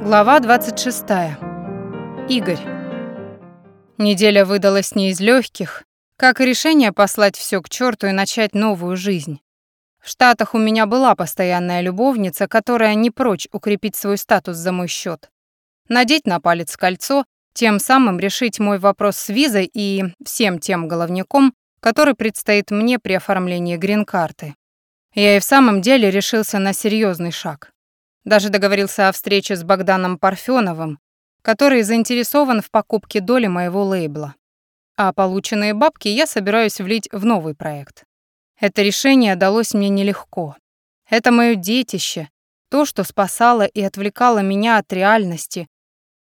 Глава 26. Игорь. Неделя выдалась не из легких, как и решение послать все к черту и начать новую жизнь. В Штатах у меня была постоянная любовница, которая не прочь укрепить свой статус за мой счет, надеть на палец кольцо, тем самым решить мой вопрос с визой и всем тем головняком, который предстоит мне при оформлении грин-карты. Я и в самом деле решился на серьезный шаг. Даже договорился о встрече с Богданом Парфёновым, который заинтересован в покупке доли моего лейбла. А полученные бабки я собираюсь влить в новый проект. Это решение далось мне нелегко. Это моё детище, то, что спасало и отвлекало меня от реальности,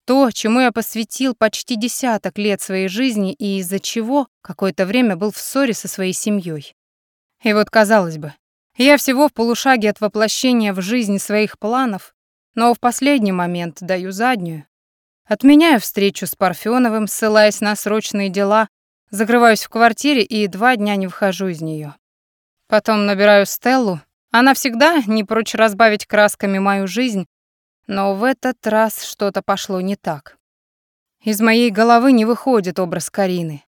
то, чему я посвятил почти десяток лет своей жизни и из-за чего какое-то время был в ссоре со своей семьей. И вот, казалось бы, я всего в полушаге от воплощения в жизнь своих планов, но в последний момент даю заднюю. Отменяю встречу с Парфёновым, ссылаясь на срочные дела, закрываюсь в квартире и два дня не выхожу из нее. Потом набираю Стеллу. Она всегда не прочь разбавить красками мою жизнь, но в этот раз что-то пошло не так. Из моей головы не выходит образ Карины.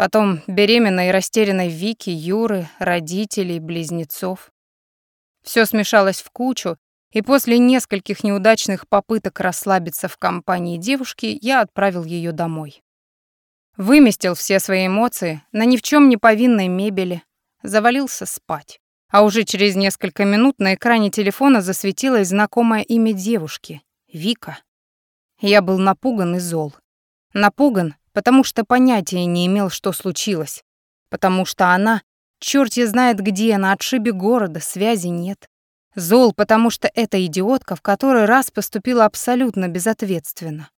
Потом беременной и растерянной Вики, Юры, родителей, близнецов. Все смешалось в кучу, и после нескольких неудачных попыток расслабиться в компании девушки я отправил ее домой. Выместил все свои эмоции на ни в чем не повинной мебели, завалился спать. А уже через несколько минут на экране телефона засветилось знакомое имя девушки — Вика. Я был напуган и зол. Напуган, потому что понятия не имел, что случилось, потому что она, чёрт знает где, на отшибе города, связи нет. Зол, потому что эта идиотка в который раз поступила абсолютно безответственно.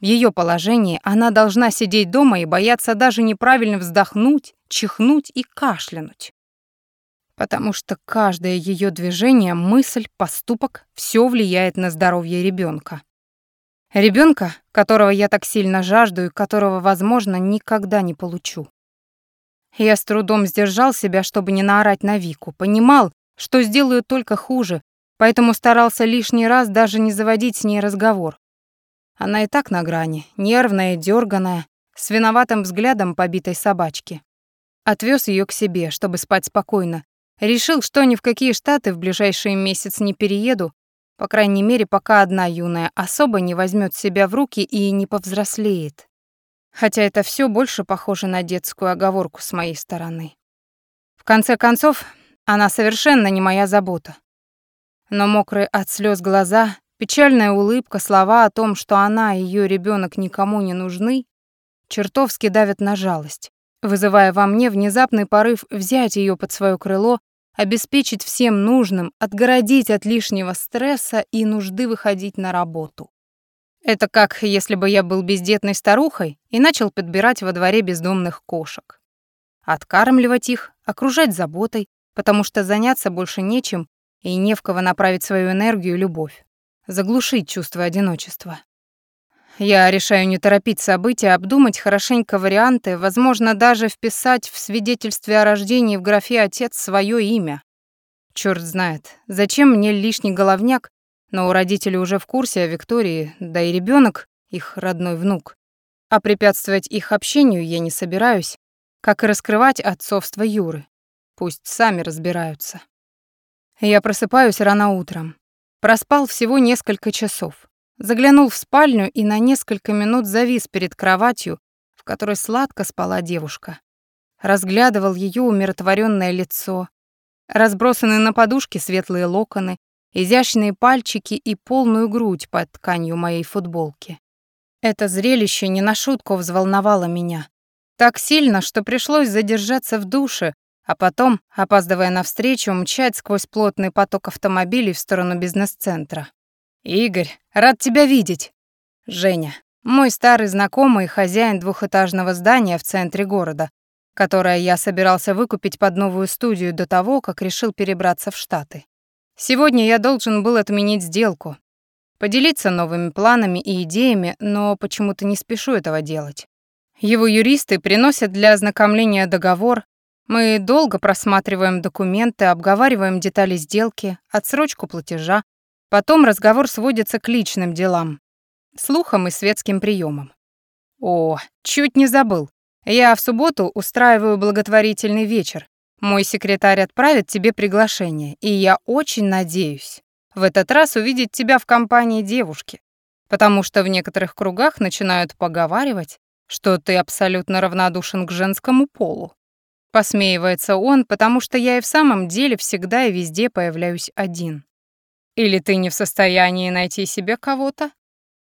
В её положении она должна сидеть дома и бояться даже неправильно вздохнуть, чихнуть и кашлянуть. Потому что каждое её движение, мысль, поступок — всё влияет на здоровье ребёнка. Ребенка, которого я так сильно жажду и которого, возможно, никогда не получу. Я с трудом сдержал себя, чтобы не наорать на Вику. Понимал, что сделаю только хуже, поэтому старался лишний раз даже не заводить с ней разговор. Она и так на грани, нервная, дерганая, с виноватым взглядом побитой собачки. Отвез ее к себе, чтобы спать спокойно. Решил, что ни в какие штаты в ближайший месяц не перееду, по крайней мере, пока одна юная особа не возьмет себя в руки и не повзрослеет. Хотя это все больше похоже на детскую оговорку с моей стороны. В конце концов, она совершенно не моя забота. Но мокрые от слез глаза, печальная улыбка, слова о том, что она и ее ребенок никому не нужны, чертовски давят на жалость, вызывая во мне внезапный порыв взять ее под свое крыло обеспечить всем нужным, отгородить от лишнего стресса и нужды выходить на работу. Это как если бы я был бездетной старухой и начал подбирать во дворе бездомных кошек. Откармливать их, окружать заботой, потому что заняться больше нечем и не в кого направить свою энергию и любовь. Заглушить чувство одиночества. Я решаю не торопить события, обдумать хорошенько варианты, возможно, даже вписать в свидетельстве о рождении в графе «отец» свое имя. Черт знает, зачем мне лишний головняк, но у родителей уже в курсе о Виктории, да и ребенок их родной внук. А препятствовать их общению я не собираюсь, как и раскрывать отцовство Юры. Пусть сами разбираются. Я просыпаюсь рано утром. Проспал всего несколько часов. Заглянул в спальню и на несколько минут завис перед кроватью, в которой сладко спала девушка. Разглядывал ее умиротворенное лицо, разбросанные на подушке светлые локоны, изящные пальчики и полную грудь под тканью моей футболки. Это зрелище не на шутку взволновало меня. Так сильно, что пришлось задержаться в душе, а потом, опаздывая на встречу, мчать сквозь плотный поток автомобилей в сторону бизнес-центра. «Игорь, рад тебя видеть!» Женя, мой старый знакомый, хозяин двухэтажного здания в центре города, которое я собирался выкупить под новую студию до того, как решил перебраться в Штаты. Сегодня я должен был отменить сделку, поделиться новыми планами и идеями, но почему-то не спешу этого делать. Его юристы приносят для ознакомления договор, мы долго просматриваем документы, обговариваем детали сделки, отсрочку платежа, Потом разговор сводится к личным делам, слухам и светским приемам. О, чуть не забыл. Я в субботу устраиваю благотворительный вечер. Мой секретарь отправит тебе приглашение, и я очень надеюсь в этот раз увидеть тебя в компании девушки, потому что в некоторых кругах начинают поговаривать, что ты абсолютно равнодушен к женскому полу. Посмеивается он, потому что я и в самом деле всегда и везде появляюсь один. Или ты не в состоянии найти себе кого-то?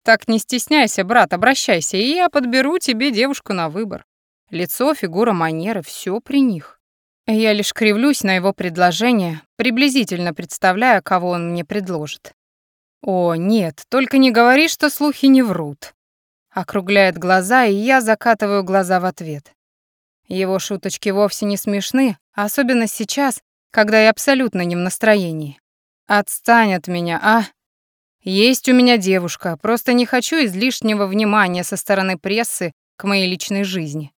Так не стесняйся, брат, обращайся, и я подберу тебе девушку на выбор. Лицо, фигура, манеры — все при них. Я лишь кривлюсь на его предложение, приблизительно представляя, кого он мне предложит. «О, нет, только не говори, что слухи не врут». Округляет глаза, и я закатываю глаза в ответ. Его шуточки вовсе не смешны, особенно сейчас, когда я абсолютно не в настроении. Отстань от меня, а? Есть у меня девушка, просто не хочу излишнего внимания со стороны прессы к моей личной жизни.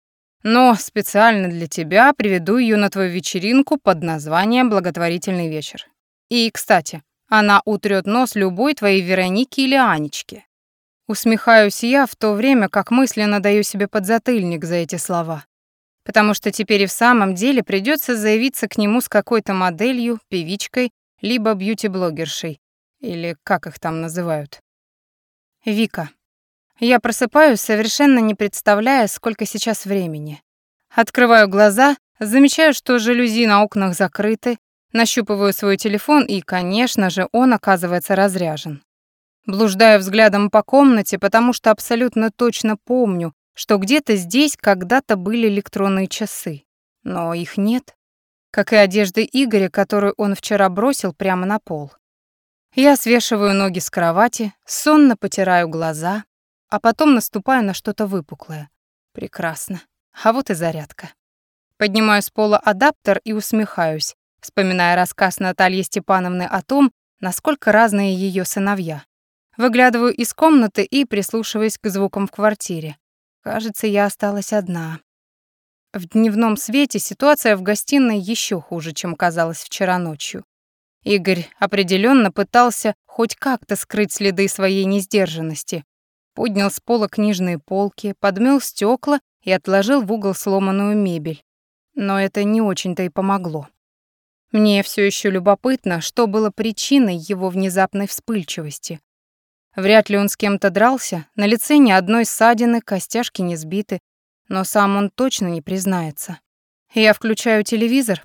Но специально для тебя приведу ее на твою вечеринку под названием «Благотворительный вечер». И, кстати, она утрет нос любой твоей Веронике или Анечке. Усмехаюсь я в то время, как мысленно даю себе подзатыльник за эти слова. Потому что теперь и в самом деле придется заявиться к нему с какой-то моделью, певичкой, либо бьюти-блогершей, или как их там называют. Вика. Я просыпаюсь, совершенно не представляя, сколько сейчас времени. Открываю глаза, замечаю, что жалюзи на окнах закрыты, нащупываю свой телефон, и, конечно же, он оказывается разряжен. Блуждаю взглядом по комнате, потому что абсолютно точно помню, что где-то здесь когда-то были электронные часы. Но их нет. Как и одежды Игоря, которую он вчера бросил прямо на пол. Я свешиваю ноги с кровати, сонно потираю глаза, а потом наступаю на что-то выпуклое. Прекрасно. А вот и зарядка. Поднимаю с пола адаптер и усмехаюсь, вспоминая рассказ Натальи Степановны о том, насколько разные ее сыновья. Выглядываю из комнаты и прислушиваюсь к звукам в квартире. Кажется, я осталась одна. В дневном свете ситуация в гостиной еще хуже, чем казалось вчера ночью. Игорь определенно пытался хоть как-то скрыть следы своей несдержанности, поднял с пола книжные полки, подмел стекла и отложил в угол сломанную мебель. Но это не очень-то и помогло. Мне все еще любопытно, что было причиной его внезапной вспыльчивости. Вряд ли он с кем-то дрался, на лице ни одной ссадины, костяшки не сбиты, но сам он точно не признается. Я включаю телевизор.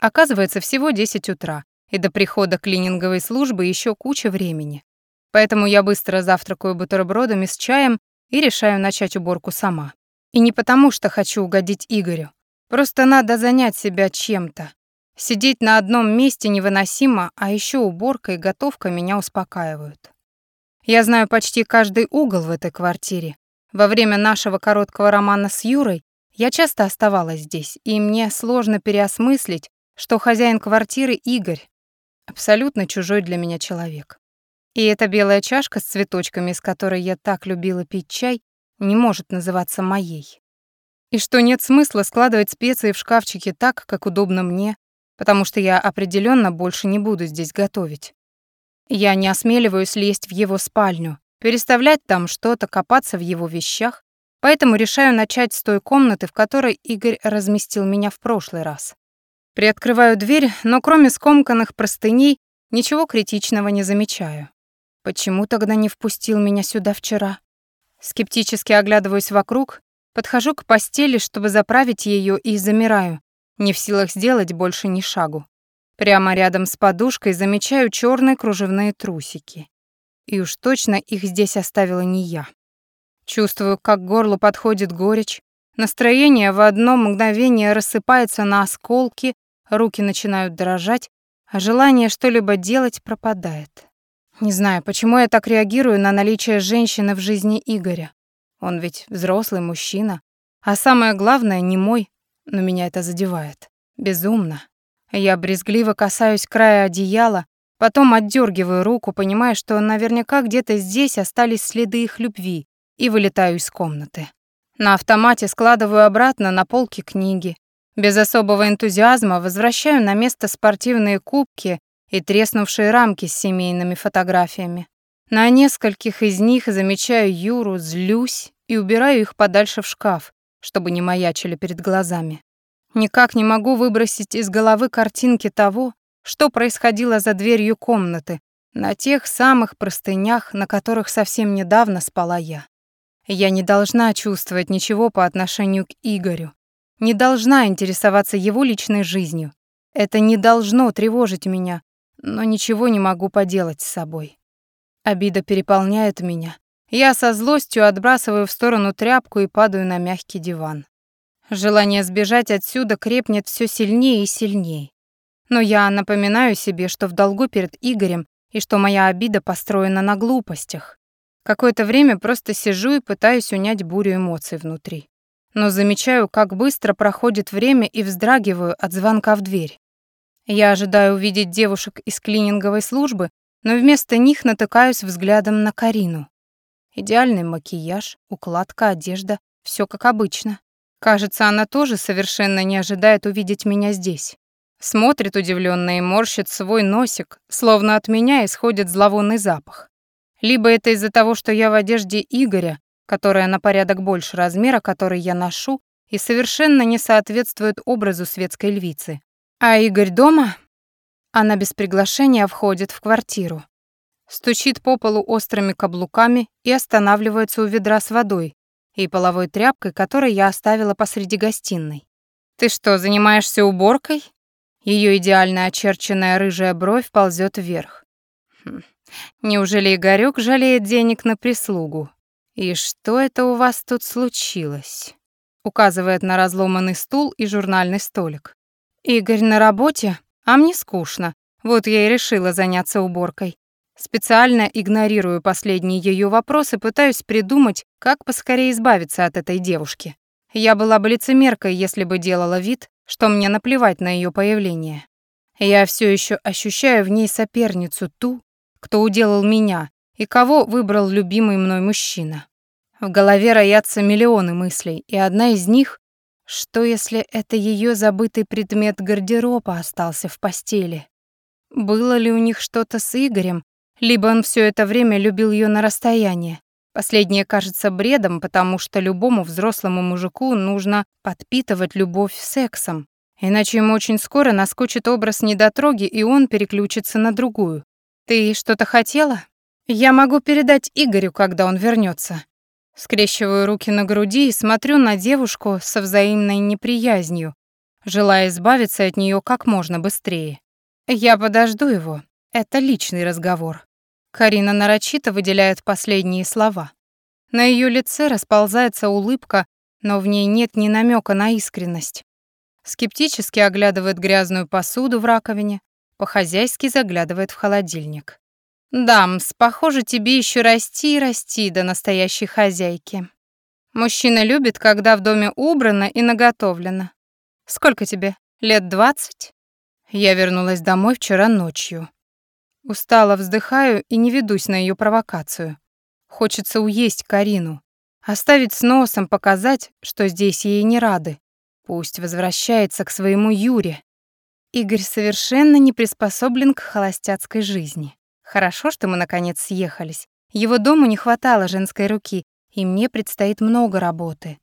Оказывается, всего 10 утра, и до прихода клининговой службы еще куча времени. Поэтому я быстро завтракаю бутербродами с чаем и решаю начать уборку сама. И не потому, что хочу угодить Игорю. Просто надо занять себя чем-то. Сидеть на одном месте невыносимо, а еще уборка и готовка меня успокаивают. Я знаю почти каждый угол в этой квартире. Во время нашего короткого романа с Юрой я часто оставалась здесь, и мне сложно переосмыслить, что хозяин квартиры Игорь, абсолютно чужой для меня человек. И эта белая чашка с цветочками, из которой я так любила пить чай, не может называться моей. И что нет смысла складывать специи в шкафчике так, как удобно мне, потому что я определенно больше не буду здесь готовить. Я не осмеливаюсь лезть в его спальню, переставлять там что-то, копаться в его вещах, поэтому решаю начать с той комнаты, в которой Игорь разместил меня в прошлый раз. Приоткрываю дверь, но кроме скомканных простыней ничего критичного не замечаю. Почему тогда не впустил меня сюда вчера? Скептически оглядываюсь вокруг, подхожу к постели, чтобы заправить ее, и замираю, не в силах сделать больше ни шагу. Прямо рядом с подушкой замечаю черные кружевные трусики. И уж точно их здесь оставила не я. Чувствую, как к горлу подходит горечь, настроение в одно мгновение рассыпается на осколки, руки начинают дрожать, а желание что-либо делать пропадает. Не знаю, почему я так реагирую на наличие женщины в жизни Игоря. Он ведь взрослый мужчина. А самое главное, не мой, но меня это задевает. Безумно. Я брезгливо касаюсь края одеяла, потом отдергиваю руку, понимая, что наверняка где-то здесь остались следы их любви, и вылетаю из комнаты. На автомате складываю обратно на полки книги. Без особого энтузиазма возвращаю на место спортивные кубки и треснувшие рамки с семейными фотографиями. На нескольких из них замечаю Юру, злюсь и убираю их подальше в шкаф, чтобы не маячили перед глазами. Никак не могу выбросить из головы картинки того, что происходило за дверью комнаты, на тех самых простынях, на которых совсем недавно спала я. Я не должна чувствовать ничего по отношению к Игорю, не должна интересоваться его личной жизнью. Это не должно тревожить меня, но ничего не могу поделать с собой. Обида переполняет меня. Я со злостью отбрасываю в сторону тряпку и падаю на мягкий диван. Желание сбежать отсюда крепнет все сильнее и сильнее. Но я напоминаю себе, что в долгу перед Игорем и что моя обида построена на глупостях. Какое-то время просто сижу и пытаюсь унять бурю эмоций внутри. Но замечаю, как быстро проходит время и вздрагиваю от звонка в дверь. Я ожидаю увидеть девушек из клининговой службы, но вместо них натыкаюсь взглядом на Карину. Идеальный макияж, укладка, одежда — все как обычно. Кажется, она тоже совершенно не ожидает увидеть меня здесь. Смотрит удивленно и морщит свой носик, словно от меня исходит зловонный запах. Либо это из-за того, что я в одежде Игоря, которая на порядок больше размера, который я ношу, и совершенно не соответствует образу светской львицы. А Игорь дома? Она без приглашения входит в квартиру. Стучит по полу острыми каблуками и останавливается у ведра с водой и половой тряпкой, которую я оставила посреди гостиной. «Ты что, занимаешься уборкой?» Ее идеально очерченная рыжая бровь ползет вверх. Хм. Неужели Игорёк жалеет денег на прислугу? И что это у вас тут случилось? Указывает на разломанный стул и журнальный столик. Игорь на работе, а мне скучно. Вот я и решила заняться уборкой. Специально игнорирую последние ее вопросы, пытаюсь придумать, как поскорее избавиться от этой девушки. Я была бы лицемеркой, если бы делала вид, что мне наплевать на ее появление. Я все еще ощущаю в ней соперницу ту, кто уделал меня и кого выбрал любимый мной мужчина. В голове роятся миллионы мыслей, и одна из них — что если это ее забытый предмет гардероба остался в постели? Было ли у них что-то с Игорем, либо он все это время любил ее на расстоянии? Последнее кажется бредом, потому что любому взрослому мужику нужно подпитывать любовь сексом, иначе ему очень скоро наскучит образ недотроги, и он переключится на другую. «Ты что-то хотела? Я могу передать Игорю, когда он вернется. Скрещиваю руки на груди и смотрю на девушку со взаимной неприязнью, желая избавиться от нее как можно быстрее. Я подожду его. Это личный разговор. Карина нарочито выделяет последние слова. На ее лице расползается улыбка, но в ней нет ни намека на искренность. Скептически оглядывает грязную посуду в раковине, по-хозяйски заглядывает в холодильник. «Дамс, похоже, тебе еще расти и расти до настоящей хозяйки. Мужчина любит, когда в доме убрано и наготовлено. Сколько тебе? Лет двадцать?» Я вернулась домой вчера ночью. Устало вздыхаю и не ведусь на ее провокацию. Хочется уесть Карину, оставить с носом, показать, что здесь ей не рады. Пусть возвращается к своему Юре. Игорь совершенно не приспособлен к холостяцкой жизни. Хорошо, что мы наконец съехались. Его дому не хватало женской руки, и мне предстоит много работы.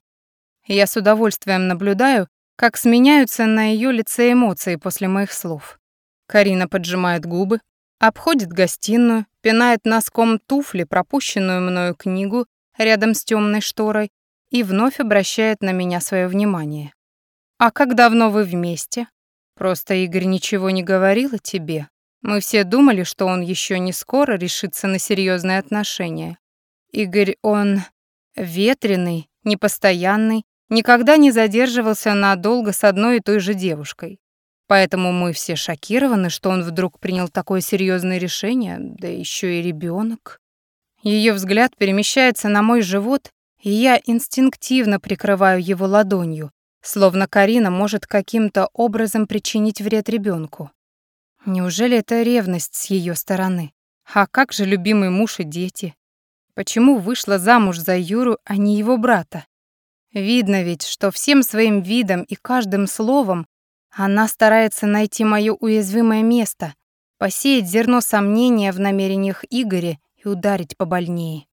Я с удовольствием наблюдаю, как сменяются на ее лице эмоции после моих слов. Карина поджимает губы, обходит гостиную, пинает носком туфли пропущенную мною книгу рядом с темной шторой и вновь обращает на меня свое внимание. «А как давно вы вместе? Просто Игорь ничего не говорил о тебе. Мы все думали, что он еще не скоро решится на серьезные отношения. Игорь, он ветреный, непостоянный, никогда не задерживался надолго с одной и той же девушкой. Поэтому мы все шокированы, что он вдруг принял такое серьезное решение, да еще и ребенок. Ее взгляд перемещается на мой живот, и я инстинктивно прикрываю его ладонью, словно Карина может каким-то образом причинить вред ребенку. Неужели это ревность с ее стороны? А как же любимый муж и дети? Почему вышла замуж за Юру, а не его брата? Видно ведь, что всем своим видом и каждым словом она старается найти моё уязвимое место, посеять зерно сомнения в намерениях Игоря и ударить побольнее.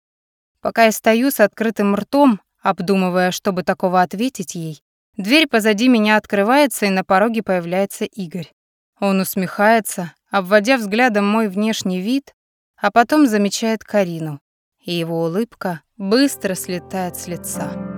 Пока я стою с открытым ртом, обдумывая, чтобы такого ответить ей, дверь позади меня открывается, и на пороге появляется Игорь. Он усмехается, обводя взглядом мой внешний вид, а потом замечает Карину, и его улыбка быстро слетает с лица.